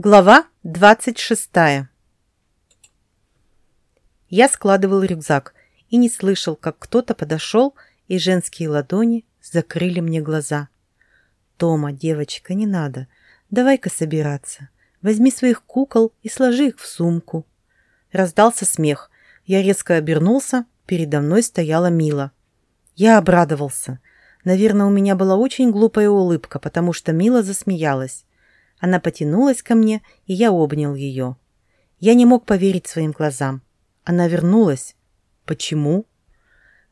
Глава 26 Я складывал рюкзак и не слышал, как кто-то подошел, и женские ладони закрыли мне глаза. «Тома, девочка, не надо. Давай-ка собираться. Возьми своих кукол и сложи их в сумку». Раздался смех. Я резко обернулся, передо мной стояла Мила. Я обрадовался. Наверное, у меня была очень глупая улыбка, потому что Мила засмеялась. Она потянулась ко мне, и я обнял ее. Я не мог поверить своим глазам. Она вернулась. Почему?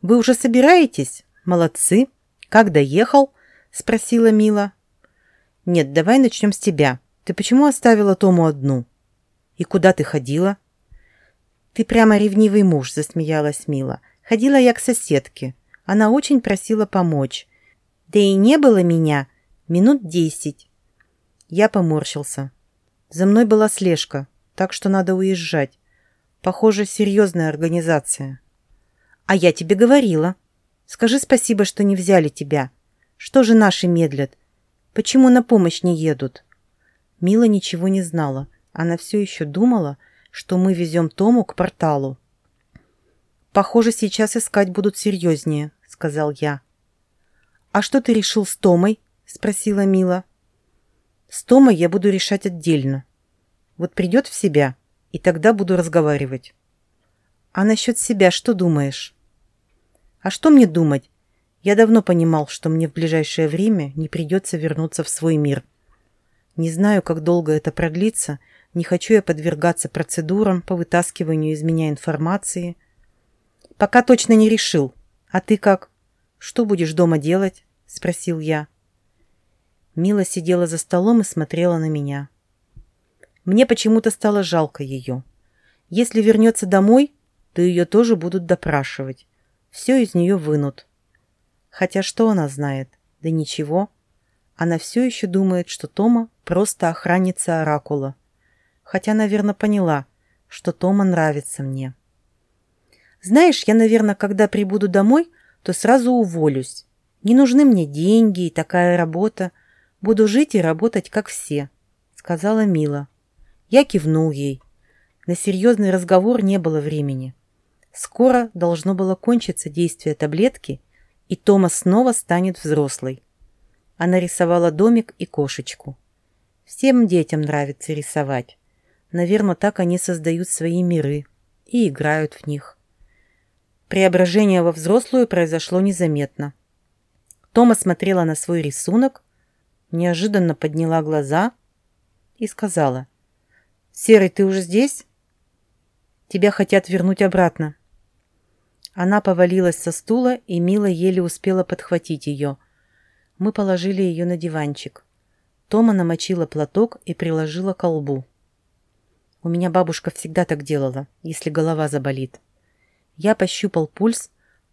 «Вы уже собираетесь? Молодцы. Как доехал?» — спросила Мила. «Нет, давай начнем с тебя. Ты почему оставила Тому одну?» «И куда ты ходила?» «Ты прямо ревнивый муж», — засмеялась Мила. «Ходила я к соседке. Она очень просила помочь. Да и не было меня минут десять. Я поморщился. За мной была слежка, так что надо уезжать. Похоже, серьезная организация. А я тебе говорила. Скажи спасибо, что не взяли тебя. Что же наши медлят? Почему на помощь не едут? Мила ничего не знала. Она все еще думала, что мы везем Тому к порталу. «Похоже, сейчас искать будут серьезнее», — сказал я. «А что ты решил с Томой?» — спросила Мила. С Томой я буду решать отдельно. Вот придет в себя, и тогда буду разговаривать. А насчет себя что думаешь? А что мне думать? Я давно понимал, что мне в ближайшее время не придется вернуться в свой мир. Не знаю, как долго это продлится, не хочу я подвергаться процедурам по вытаскиванию из меня информации. Пока точно не решил. А ты как? Что будешь дома делать? Спросил я. Мила сидела за столом и смотрела на меня. Мне почему-то стало жалко ее. Если вернется домой, то ее тоже будут допрашивать. Все из нее вынут. Хотя что она знает? Да ничего. Она все еще думает, что Тома просто охранница Оракула. Хотя, наверное, поняла, что Тома нравится мне. Знаешь, я, наверное, когда прибуду домой, то сразу уволюсь. Не нужны мне деньги и такая работа. Буду жить и работать, как все», — сказала Мила. Я кивнул ей. На серьезный разговор не было времени. Скоро должно было кончиться действие таблетки, и Тома снова станет взрослой. Она рисовала домик и кошечку. Всем детям нравится рисовать. Наверное, так они создают свои миры и играют в них. Преображение во взрослую произошло незаметно. Тома смотрела на свой рисунок, неожиданно подняла глаза и сказала. «Серый, ты уже здесь? Тебя хотят вернуть обратно». Она повалилась со стула, и Мила еле успела подхватить ее. Мы положили ее на диванчик. Тома намочила платок и приложила к лбу. У меня бабушка всегда так делала, если голова заболит. Я пощупал пульс,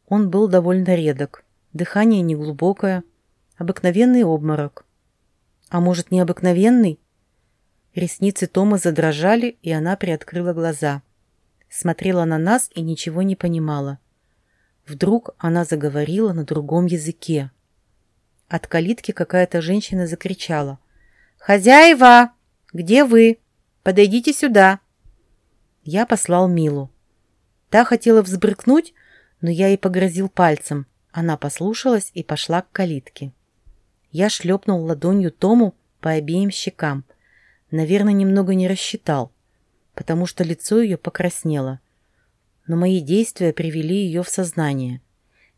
он был довольно редок. Дыхание неглубокое, обыкновенный обморок. А может, необыкновенный? Ресницы Тома задрожали, и она приоткрыла глаза. Смотрела на нас и ничего не понимала. Вдруг она заговорила на другом языке. От калитки какая-то женщина закричала. «Хозяева! Где вы? Подойдите сюда!» Я послал Милу. Та хотела взбрыкнуть, но я ей погрозил пальцем. Она послушалась и пошла к калитке. Я шлепнул ладонью Тому по обеим щекам. Наверное, немного не рассчитал, потому что лицо ее покраснело. Но мои действия привели ее в сознание.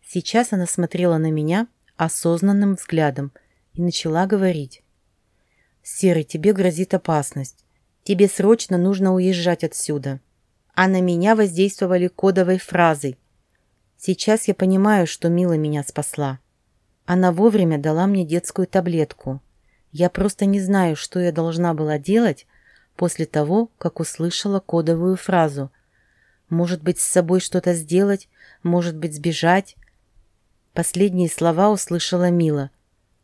Сейчас она смотрела на меня осознанным взглядом и начала говорить. «Серый, тебе грозит опасность. Тебе срочно нужно уезжать отсюда». А на меня воздействовали кодовой фразой. Сейчас я понимаю, что Мила меня спасла. Она вовремя дала мне детскую таблетку. Я просто не знаю, что я должна была делать после того, как услышала кодовую фразу. Может быть, с собой что-то сделать, может быть, сбежать. Последние слова услышала Мила.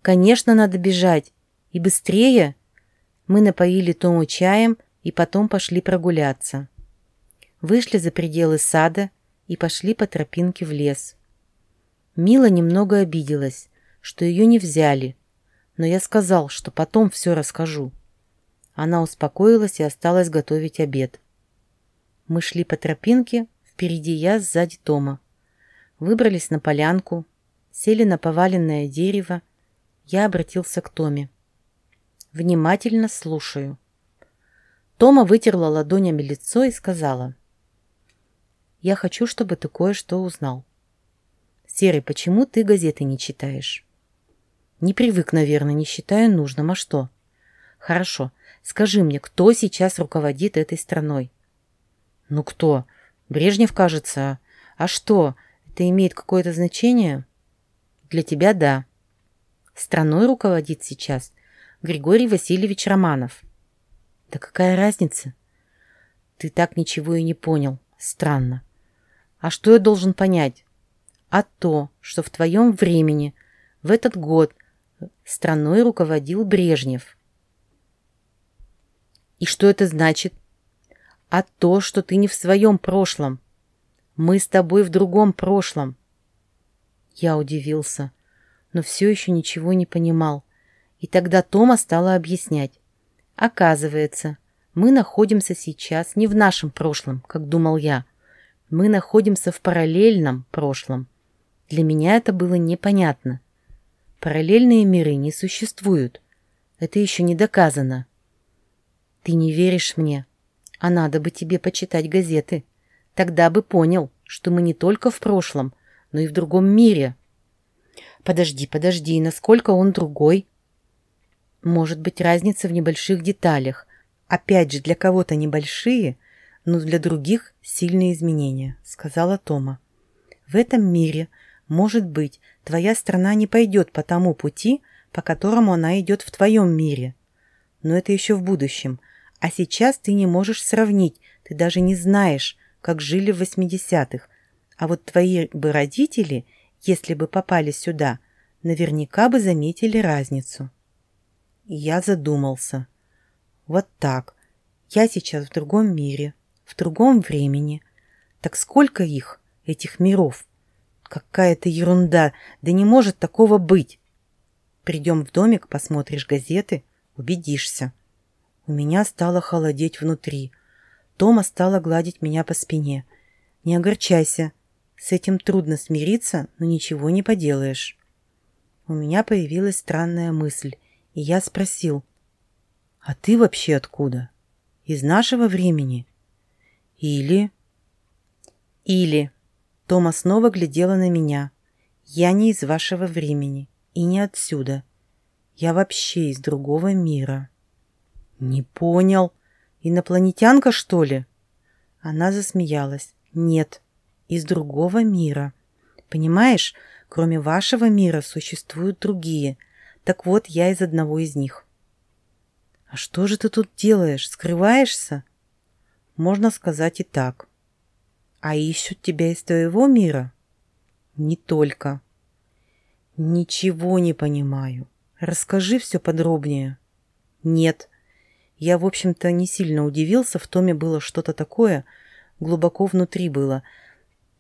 «Конечно, надо бежать. И быстрее!» Мы напоили Тому чаем и потом пошли прогуляться. Вышли за пределы сада и пошли по тропинке в лес. Мила немного обиделась что ее не взяли, но я сказал, что потом все расскажу. Она успокоилась и осталась готовить обед. Мы шли по тропинке, впереди я, сзади Тома. Выбрались на полянку, сели на поваленное дерево. Я обратился к Томе. Внимательно слушаю. Тома вытерла ладонями лицо и сказала. «Я хочу, чтобы ты кое-что узнал. Серый, почему ты газеты не читаешь?» «Не привык, наверное, не считаю нужным. А что?» «Хорошо. Скажи мне, кто сейчас руководит этой страной?» «Ну кто? Брежнев, кажется. А что, это имеет какое-то значение?» «Для тебя – да. Страной руководит сейчас Григорий Васильевич Романов». «Да какая разница?» «Ты так ничего и не понял. Странно. А что я должен понять?» «А то, что в твоем времени, в этот год, страной руководил Брежнев». «И что это значит?» «А то, что ты не в своем прошлом. Мы с тобой в другом прошлом». Я удивился, но все еще ничего не понимал. И тогда Тома стала объяснять. Оказывается, мы находимся сейчас не в нашем прошлом, как думал я. Мы находимся в параллельном прошлом. Для меня это было непонятно. Параллельные миры не существуют. Это еще не доказано. Ты не веришь мне, а надо бы тебе почитать газеты. Тогда бы понял, что мы не только в прошлом, но и в другом мире. Подожди, подожди, насколько он другой? Может быть, разница в небольших деталях. Опять же, для кого-то небольшие, но для других сильные изменения, сказала Тома. В этом мире, может быть, твоя страна не пойдет по тому пути, по которому она идет в твоем мире. Но это еще в будущем – а сейчас ты не можешь сравнить, ты даже не знаешь, как жили в 80-х. А вот твои бы родители, если бы попали сюда, наверняка бы заметили разницу. Я задумался. Вот так. Я сейчас в другом мире, в другом времени. Так сколько их, этих миров? Какая-то ерунда, да не может такого быть. Придем в домик, посмотришь газеты, убедишься. У меня стало холодеть внутри. Тома стала гладить меня по спине. «Не огорчайся. С этим трудно смириться, но ничего не поделаешь». У меня появилась странная мысль, и я спросил. «А ты вообще откуда? Из нашего времени? Или...» «Или...» Тома снова глядела на меня. «Я не из вашего времени и не отсюда. Я вообще из другого мира». «Не понял. Инопланетянка, что ли?» Она засмеялась. «Нет, из другого мира. Понимаешь, кроме вашего мира существуют другие. Так вот, я из одного из них». «А что же ты тут делаешь? Скрываешься?» «Можно сказать и так». «А ищут тебя из твоего мира?» «Не только». «Ничего не понимаю. Расскажи все подробнее». «Нет, я, в общем-то, не сильно удивился, в Томе было что-то такое, глубоко внутри было.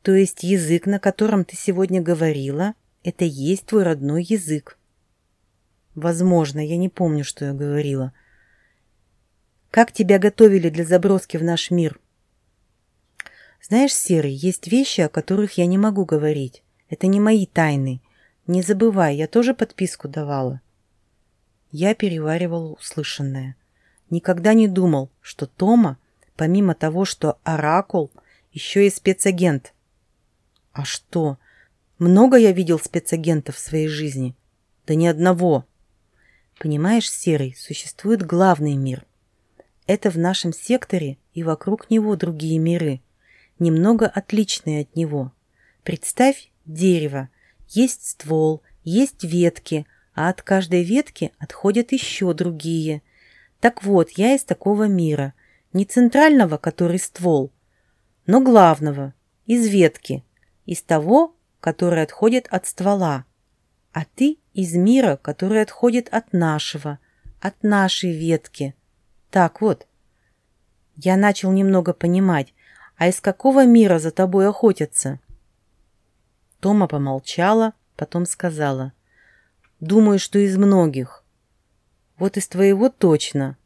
То есть язык, на котором ты сегодня говорила, это есть твой родной язык. Возможно, я не помню, что я говорила. Как тебя готовили для заброски в наш мир? Знаешь, Серый, есть вещи, о которых я не могу говорить. Это не мои тайны. Не забывай, я тоже подписку давала. Я переваривала услышанное. Никогда не думал, что Тома, помимо того, что оракул, еще и спецагент. А что? Много я видел спецагентов в своей жизни? Да ни одного. Понимаешь, Серый, существует главный мир. Это в нашем секторе и вокруг него другие миры, немного отличные от него. Представь дерево. Есть ствол, есть ветки, а от каждой ветки отходят еще другие – так вот, я из такого мира. Не центрального, который ствол, но главного, из ветки, из того, который отходит от ствола. А ты из мира, который отходит от нашего, от нашей ветки. Так вот. Я начал немного понимать, а из какого мира за тобой охотятся? Тома помолчала, потом сказала. Думаю, что из многих. Вот из твоего точно.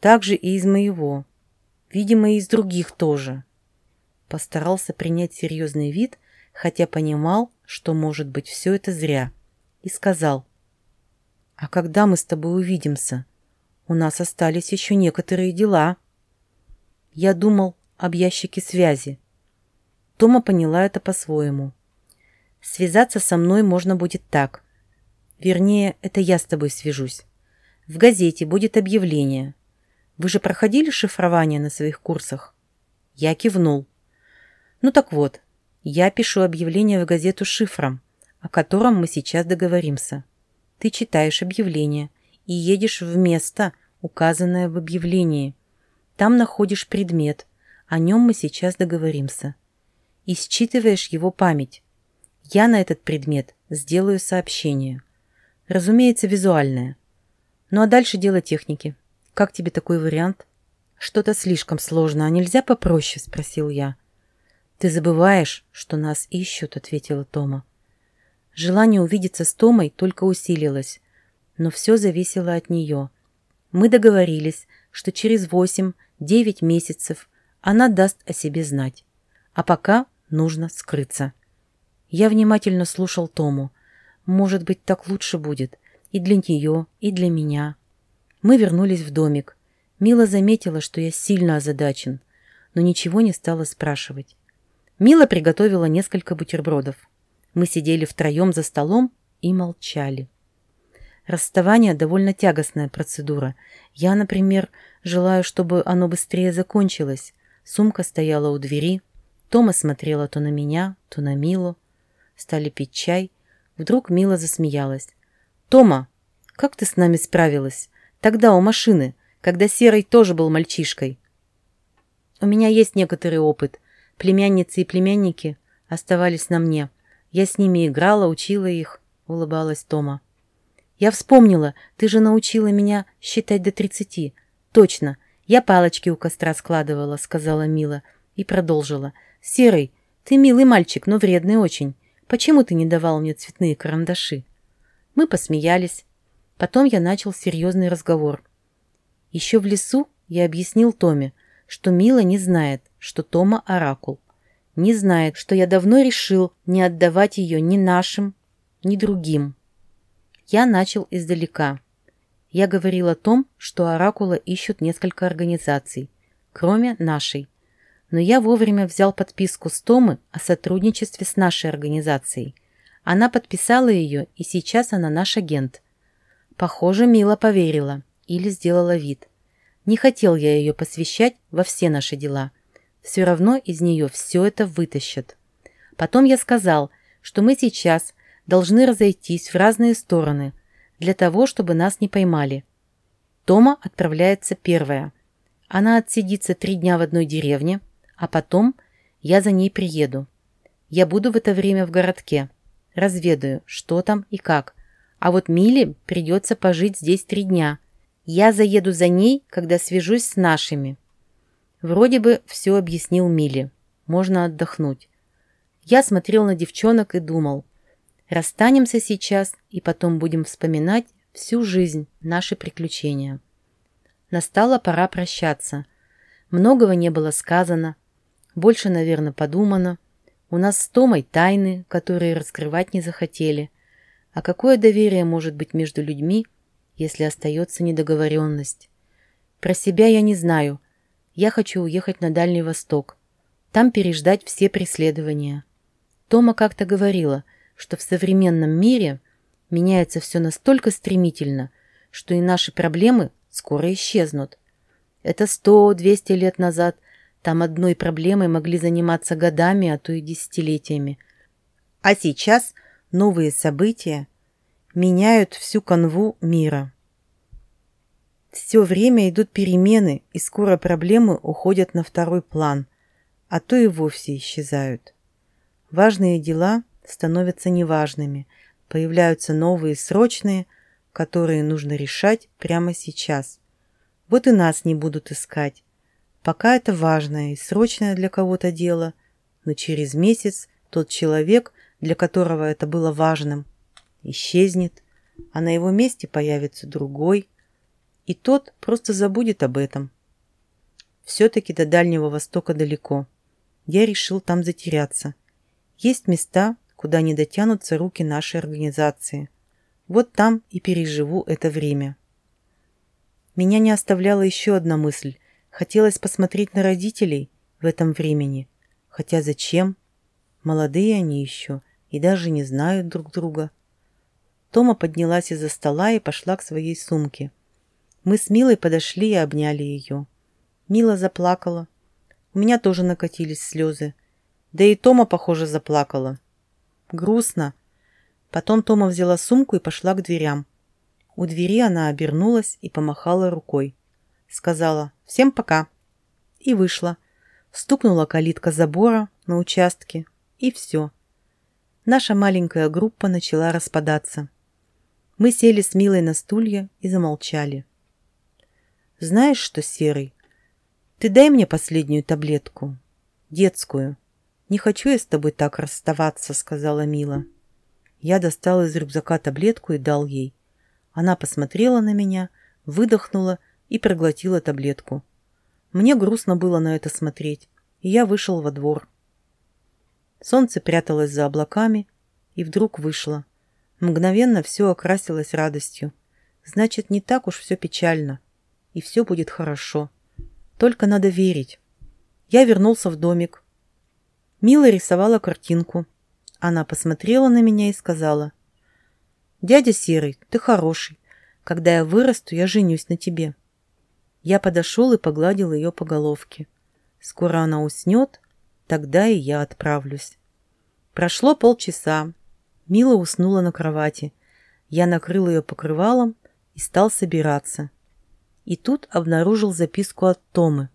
также и из моего. Видимо, и из других тоже. Постарался принять серьезный вид, хотя понимал, что, может быть, все это зря. И сказал, «А когда мы с тобой увидимся? У нас остались еще некоторые дела». Я думал об ящике связи. Тома поняла это по-своему. Связаться со мной можно будет так. Вернее, это я с тобой свяжусь. В газете будет объявление. Вы же проходили шифрование на своих курсах? Я кивнул. Ну так вот, я пишу объявление в газету шифром, о котором мы сейчас договоримся. Ты читаешь объявление и едешь в место, указанное в объявлении. Там находишь предмет, о нем мы сейчас договоримся. И считываешь его память. Я на этот предмет сделаю сообщение. Разумеется, визуальное. Ну а дальше дело техники. Как тебе такой вариант? Что-то слишком сложно, а нельзя попроще? Спросил я. Ты забываешь, что нас ищут, ответила Тома. Желание увидеться с Томой только усилилось, но все зависело от нее. Мы договорились, что через восемь-девять месяцев она даст о себе знать. А пока нужно скрыться. Я внимательно слушал Тому. Может быть, так лучше будет. И для нее, и для меня. Мы вернулись в домик. Мила заметила, что я сильно озадачен, но ничего не стала спрашивать. Мила приготовила несколько бутербродов. Мы сидели втроем за столом и молчали. Расставание – довольно тягостная процедура. Я, например, желаю, чтобы оно быстрее закончилось. Сумка стояла у двери. Тома смотрела то на меня, то на Милу стали пить чай. Вдруг Мила засмеялась. «Тома, как ты с нами справилась? Тогда у машины, когда Серый тоже был мальчишкой». «У меня есть некоторый опыт. Племянницы и племянники оставались на мне. Я с ними играла, учила их», — улыбалась Тома. «Я вспомнила, ты же научила меня считать до тридцати. Точно, я палочки у костра складывала», — сказала Мила и продолжила. «Серый, ты милый мальчик, но вредный очень. Почему ты не давал мне цветные карандаши?» Мы посмеялись. Потом я начал серьезный разговор. Еще в лесу я объяснил Томе, что Мила не знает, что Тома – оракул. Не знает, что я давно решил не отдавать ее ни нашим, ни другим. Я начал издалека. Я говорил о том, что оракула ищут несколько организаций, кроме нашей но я вовремя взял подписку с Томы о сотрудничестве с нашей организацией. Она подписала ее, и сейчас она наш агент. Похоже, Мила поверила или сделала вид. Не хотел я ее посвящать во все наши дела. Все равно из нее все это вытащат. Потом я сказал, что мы сейчас должны разойтись в разные стороны для того, чтобы нас не поймали. Тома отправляется первая. Она отсидится три дня в одной деревне, а потом я за ней приеду. Я буду в это время в городке. Разведаю, что там и как. А вот Миле придется пожить здесь три дня. Я заеду за ней, когда свяжусь с нашими. Вроде бы все объяснил Миле. Можно отдохнуть. Я смотрел на девчонок и думал. Расстанемся сейчас и потом будем вспоминать всю жизнь наши приключения. Настала пора прощаться. Многого не было сказано, больше, наверное, подумано. У нас с Томой тайны, которые раскрывать не захотели. А какое доверие может быть между людьми, если остается недоговоренность? Про себя я не знаю. Я хочу уехать на Дальний Восток. Там переждать все преследования. Тома как-то говорила, что в современном мире меняется все настолько стремительно, что и наши проблемы скоро исчезнут. Это сто-двести лет назад там одной проблемой могли заниматься годами, а то и десятилетиями. А сейчас новые события меняют всю канву мира. Все время идут перемены, и скоро проблемы уходят на второй план, а то и вовсе исчезают. Важные дела становятся неважными, появляются новые срочные, которые нужно решать прямо сейчас. Вот и нас не будут искать, Пока это важное и срочное для кого-то дело, но через месяц тот человек, для которого это было важным, исчезнет, а на его месте появится другой. и тот просто забудет об этом. Все-таки до Дальнего Востока далеко. Я решил там затеряться. Есть места, куда не дотянутся руки нашей организации. Вот там и переживу это время. Меня не оставляла еще одна мысль. Хотелось посмотреть на родителей в этом времени. Хотя зачем? Молодые они еще и даже не знают друг друга. Тома поднялась из-за стола и пошла к своей сумке. Мы с Милой подошли и обняли ее. Мила заплакала. У меня тоже накатились слезы. Да и Тома, похоже, заплакала. Грустно. Потом Тома взяла сумку и пошла к дверям. У двери она обернулась и помахала рукой. Сказала «Всем пока» и вышла. Стукнула калитка забора на участке, и все. Наша маленькая группа начала распадаться. Мы сели с Милой на стулья и замолчали. «Знаешь что, Серый, ты дай мне последнюю таблетку. Детскую. Не хочу я с тобой так расставаться», — сказала Мила. Я достал из рюкзака таблетку и дал ей. Она посмотрела на меня, выдохнула и проглотила таблетку. Мне грустно было на это смотреть, и я вышел во двор. Солнце пряталось за облаками и вдруг вышло. Мгновенно все окрасилось радостью. Значит, не так уж все печально. И все будет хорошо. Только надо верить. Я вернулся в домик. Мила рисовала картинку. Она посмотрела на меня и сказала. «Дядя Серый, ты хороший. Когда я вырасту, я женюсь на тебе». Я подошел и погладил ее по головке. Скоро она уснет, тогда и я отправлюсь. Прошло полчаса. Мила уснула на кровати. Я накрыл ее покрывалом и стал собираться. И тут обнаружил записку от Томы.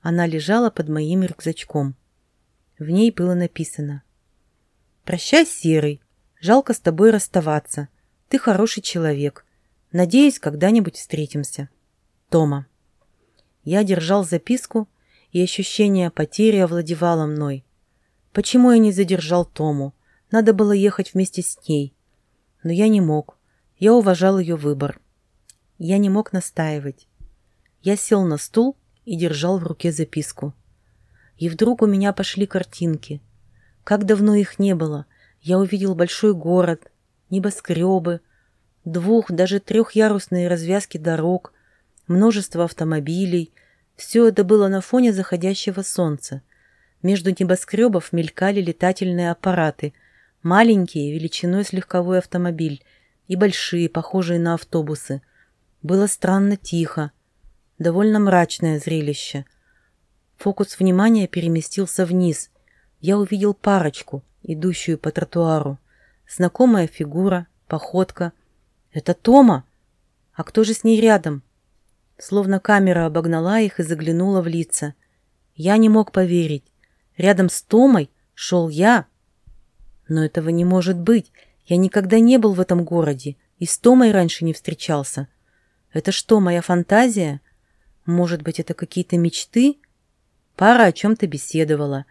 Она лежала под моим рюкзачком. В ней было написано «Прощай, Серый. Жалко с тобой расставаться. Ты хороший человек. Надеюсь, когда-нибудь встретимся. Тома». Я держал записку, и ощущение потери овладевало мной. Почему я не задержал Тому? Надо было ехать вместе с ней. Но я не мог. Я уважал ее выбор. Я не мог настаивать. Я сел на стул и держал в руке записку. И вдруг у меня пошли картинки. Как давно их не было. Я увидел большой город, небоскребы, двух, даже трехярусные развязки дорог, множество автомобилей. Все это было на фоне заходящего солнца. Между небоскребов мелькали летательные аппараты, маленькие, величиной с легковой автомобиль, и большие, похожие на автобусы. Было странно тихо, довольно мрачное зрелище. Фокус внимания переместился вниз. Я увидел парочку, идущую по тротуару. Знакомая фигура, походка. Это Тома? А кто же с ней рядом? Словно камера обогнала их и заглянула в лица. Я не мог поверить. Рядом с Томой шел я. Но этого не может быть. Я никогда не был в этом городе и с Томой раньше не встречался. Это что, моя фантазия? Может быть, это какие-то мечты? Пара о чем-то беседовала.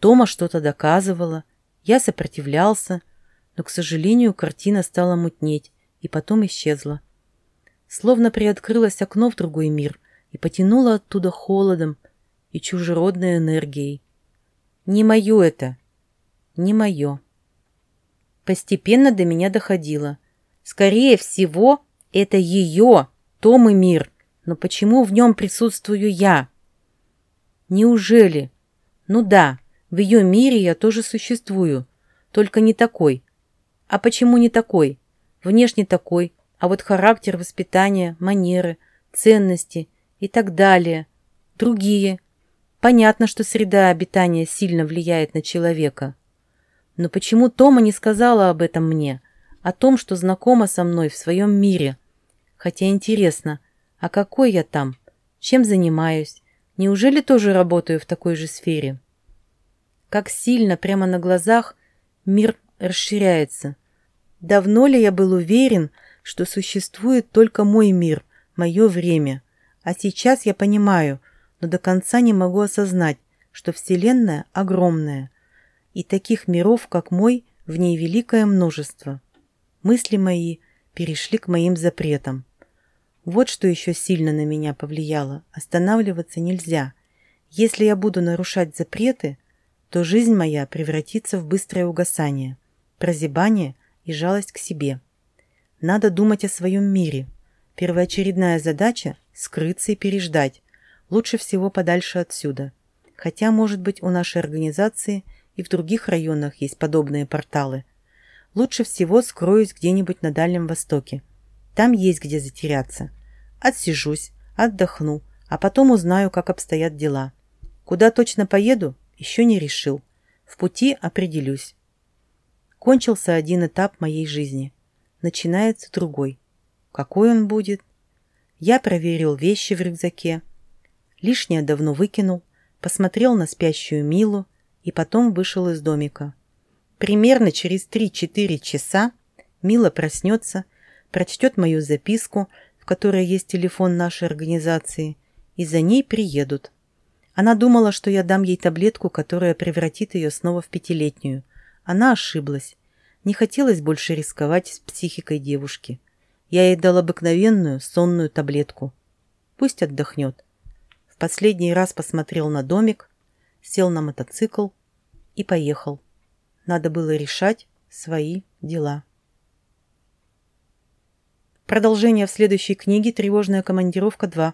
Тома что-то доказывала. Я сопротивлялся. Но, к сожалению, картина стала мутнеть и потом исчезла. Словно приоткрылось окно в другой мир и потянуло оттуда холодом и чужеродной энергией. Не мое это. Не мое. Постепенно до меня доходило. Скорее всего, это ее, том и мир. Но почему в нем присутствую я? Неужели? Ну да, в ее мире я тоже существую, только не такой. А почему не такой? Внешне такой, а вот характер, воспитание, манеры, ценности и так далее. Другие. Понятно, что среда обитания сильно влияет на человека. Но почему Тома не сказала об этом мне? О том, что знакома со мной в своем мире? Хотя интересно, а какой я там? Чем занимаюсь? Неужели тоже работаю в такой же сфере? Как сильно прямо на глазах мир расширяется. Давно ли я был уверен, что существует только мой мир, мое время. А сейчас я понимаю, но до конца не могу осознать, что Вселенная огромная, и таких миров, как мой, в ней великое множество. Мысли мои перешли к моим запретам. Вот что еще сильно на меня повлияло. Останавливаться нельзя. Если я буду нарушать запреты, то жизнь моя превратится в быстрое угасание, прозябание и жалость к себе. Надо думать о своем мире. Первоочередная задача – скрыться и переждать. Лучше всего подальше отсюда. Хотя, может быть, у нашей организации и в других районах есть подобные порталы. Лучше всего скроюсь где-нибудь на Дальнем Востоке – там есть где затеряться. Отсижусь, отдохну, а потом узнаю, как обстоят дела. Куда точно поеду, еще не решил. В пути определюсь. Кончился один этап моей жизни. Начинается другой. Какой он будет? Я проверил вещи в рюкзаке. Лишнее давно выкинул, посмотрел на спящую Милу и потом вышел из домика. Примерно через 3-4 часа Мила проснется прочтет мою записку, в которой есть телефон нашей организации, и за ней приедут. Она думала, что я дам ей таблетку, которая превратит ее снова в пятилетнюю. Она ошиблась. Не хотелось больше рисковать с психикой девушки. Я ей дал обыкновенную сонную таблетку. Пусть отдохнет. В последний раз посмотрел на домик, сел на мотоцикл и поехал. Надо было решать свои дела. Продолжение в следующей книге «Тревожная командировка 2».